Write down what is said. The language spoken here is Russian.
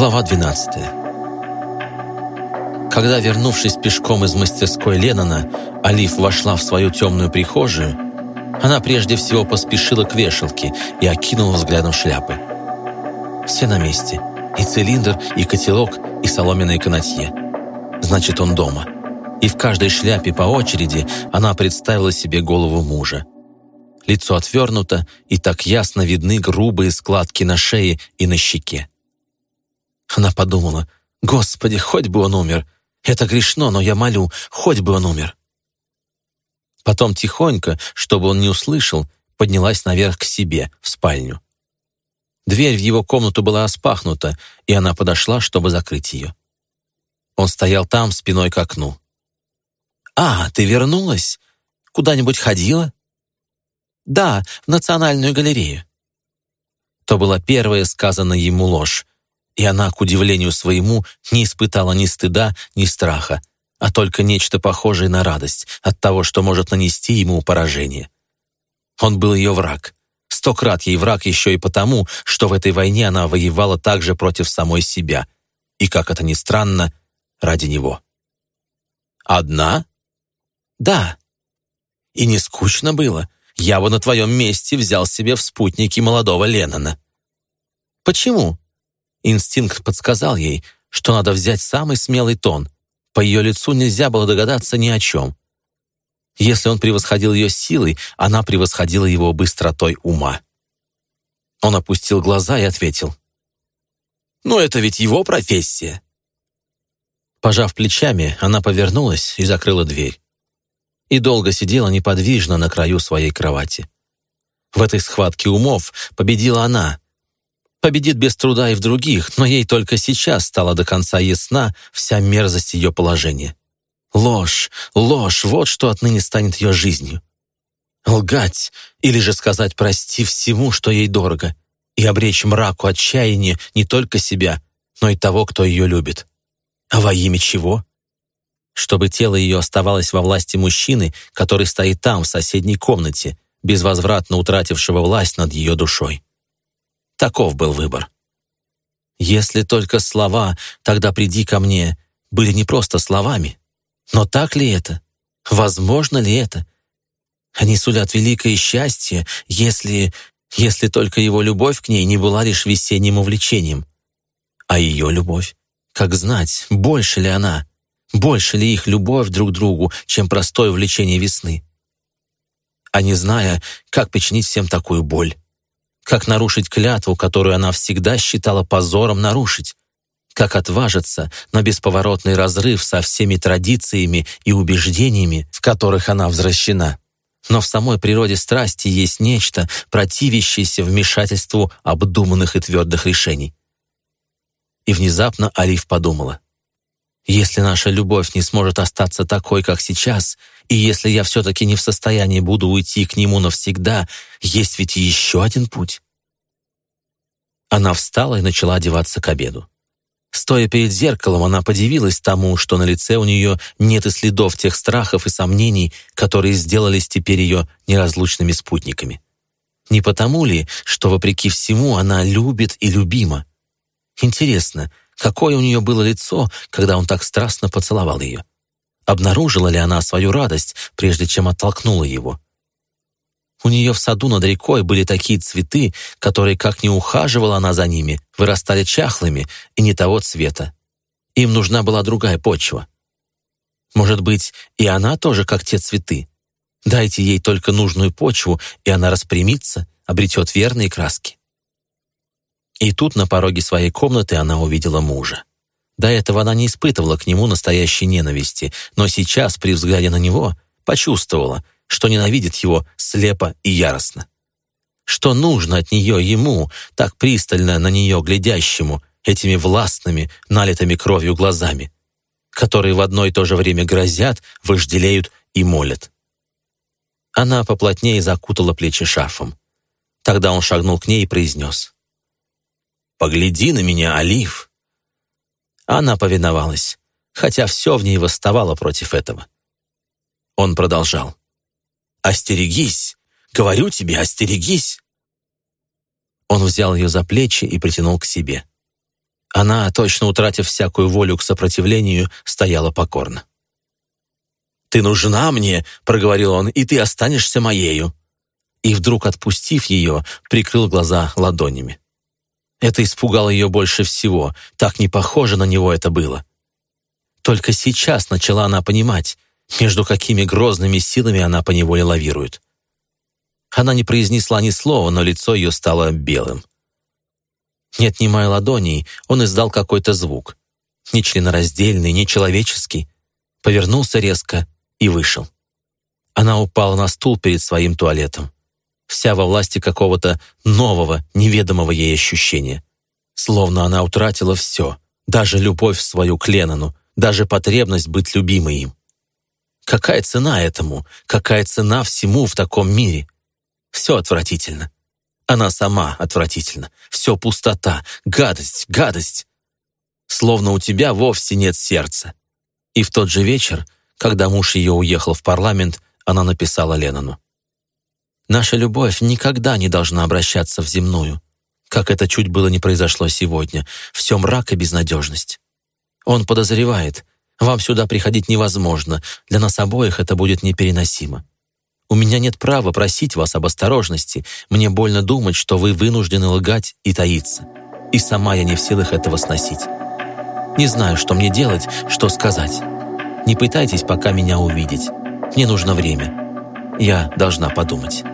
Глава 12. Когда, вернувшись пешком из мастерской Леннона, Алиф вошла в свою темную прихожую, она прежде всего поспешила к вешалке и окинула взглядом шляпы. Все на месте. И цилиндр, и котелок, и соломенное канатье. Значит, он дома. И в каждой шляпе по очереди она представила себе голову мужа. Лицо отвернуто, и так ясно видны грубые складки на шее и на щеке. Она подумала, «Господи, хоть бы он умер! Это грешно, но я молю, хоть бы он умер!» Потом тихонько, чтобы он не услышал, поднялась наверх к себе, в спальню. Дверь в его комнату была распахнута, и она подошла, чтобы закрыть ее. Он стоял там, спиной к окну. «А, ты вернулась? Куда-нибудь ходила?» «Да, в Национальную галерею». То была первая сказанная ему ложь, и она, к удивлению своему, не испытала ни стыда, ни страха, а только нечто похожее на радость от того, что может нанести ему поражение. Он был ее враг. Сто крат ей враг еще и потому, что в этой войне она воевала также против самой себя. И, как это ни странно, ради него. «Одна?» «Да». «И не скучно было. Я бы на твоем месте взял себе в спутники молодого Леннона». «Почему?» Инстинкт подсказал ей, что надо взять самый смелый тон. По ее лицу нельзя было догадаться ни о чем. Если он превосходил ее силой, она превосходила его быстротой ума. Он опустил глаза и ответил. «Ну, это ведь его профессия». Пожав плечами, она повернулась и закрыла дверь. И долго сидела неподвижно на краю своей кровати. В этой схватке умов победила она, победит без труда и в других, но ей только сейчас стала до конца ясна вся мерзость ее положения. Ложь, ложь, вот что отныне станет ее жизнью. Лгать или же сказать «прости» всему, что ей дорого, и обречь мраку отчаяния не только себя, но и того, кто ее любит. А во имя чего? Чтобы тело ее оставалось во власти мужчины, который стоит там, в соседней комнате, безвозвратно утратившего власть над ее душой. Таков был выбор. Если только слова «тогда приди ко мне» были не просто словами. Но так ли это? Возможно ли это? Они сулят великое счастье, если... если только его любовь к ней не была лишь весенним увлечением. А ее любовь? Как знать, больше ли она? Больше ли их любовь друг к другу, чем простое увлечение весны? А не зная, как причинить всем такую боль. Как нарушить клятву, которую она всегда считала позором нарушить? Как отважиться на бесповоротный разрыв со всеми традициями и убеждениями, в которых она возвращена? Но в самой природе страсти есть нечто, противящееся вмешательству обдуманных и твердых решений. И внезапно Алиф подумала, «Если наша любовь не сможет остаться такой, как сейчас, и если я все-таки не в состоянии буду уйти к нему навсегда, есть ведь еще один путь. Она встала и начала одеваться к обеду. Стоя перед зеркалом, она подивилась тому, что на лице у нее нет и следов тех страхов и сомнений, которые сделались теперь ее неразлучными спутниками. Не потому ли, что, вопреки всему, она любит и любима? Интересно, какое у нее было лицо, когда он так страстно поцеловал ее? Обнаружила ли она свою радость, прежде чем оттолкнула его? У нее в саду над рекой были такие цветы, которые, как ни ухаживала она за ними, вырастали чахлыми и не того цвета. Им нужна была другая почва. Может быть, и она тоже, как те цветы. Дайте ей только нужную почву, и она распрямится, обретет верные краски. И тут на пороге своей комнаты она увидела мужа. До этого она не испытывала к нему настоящей ненависти, но сейчас, при взгляде на него, почувствовала, что ненавидит его слепо и яростно. Что нужно от нее ему, так пристально на нее глядящему, этими властными, налитыми кровью глазами, которые в одно и то же время грозят, вожделеют и молят. Она поплотнее закутала плечи шарфом. Тогда он шагнул к ней и произнес. «Погляди на меня, Олив!» Она повиновалась, хотя все в ней восставало против этого. Он продолжал. «Остерегись! Говорю тебе, остерегись!» Он взял ее за плечи и притянул к себе. Она, точно утратив всякую волю к сопротивлению, стояла покорно. «Ты нужна мне», — проговорил он, — «и ты останешься моею». И вдруг, отпустив ее, прикрыл глаза ладонями. Это испугало ее больше всего, так не похоже на него это было. Только сейчас начала она понимать, между какими грозными силами она поневоле лавирует. Она не произнесла ни слова, но лицо ее стало белым. Не отнимая ладоней, он издал какой-то звук. Ни членораздельный, ни человеческий. Повернулся резко и вышел. Она упала на стул перед своим туалетом. Вся во власти какого-то нового, неведомого ей ощущения. Словно она утратила все, даже любовь свою к Леннону, даже потребность быть любимой им. Какая цена этому? Какая цена всему в таком мире? Все отвратительно. Она сама отвратительна. Все пустота, гадость, гадость. Словно у тебя вовсе нет сердца. И в тот же вечер, когда муж ее уехал в парламент, она написала Леннону. «Наша любовь никогда не должна обращаться в земную, как это чуть было не произошло сегодня. Все мрак и безнадежность. Он подозревает, вам сюда приходить невозможно, для нас обоих это будет непереносимо. У меня нет права просить вас об осторожности. Мне больно думать, что вы вынуждены лгать и таиться. И сама я не в силах этого сносить. Не знаю, что мне делать, что сказать. Не пытайтесь пока меня увидеть. Мне нужно время. Я должна подумать».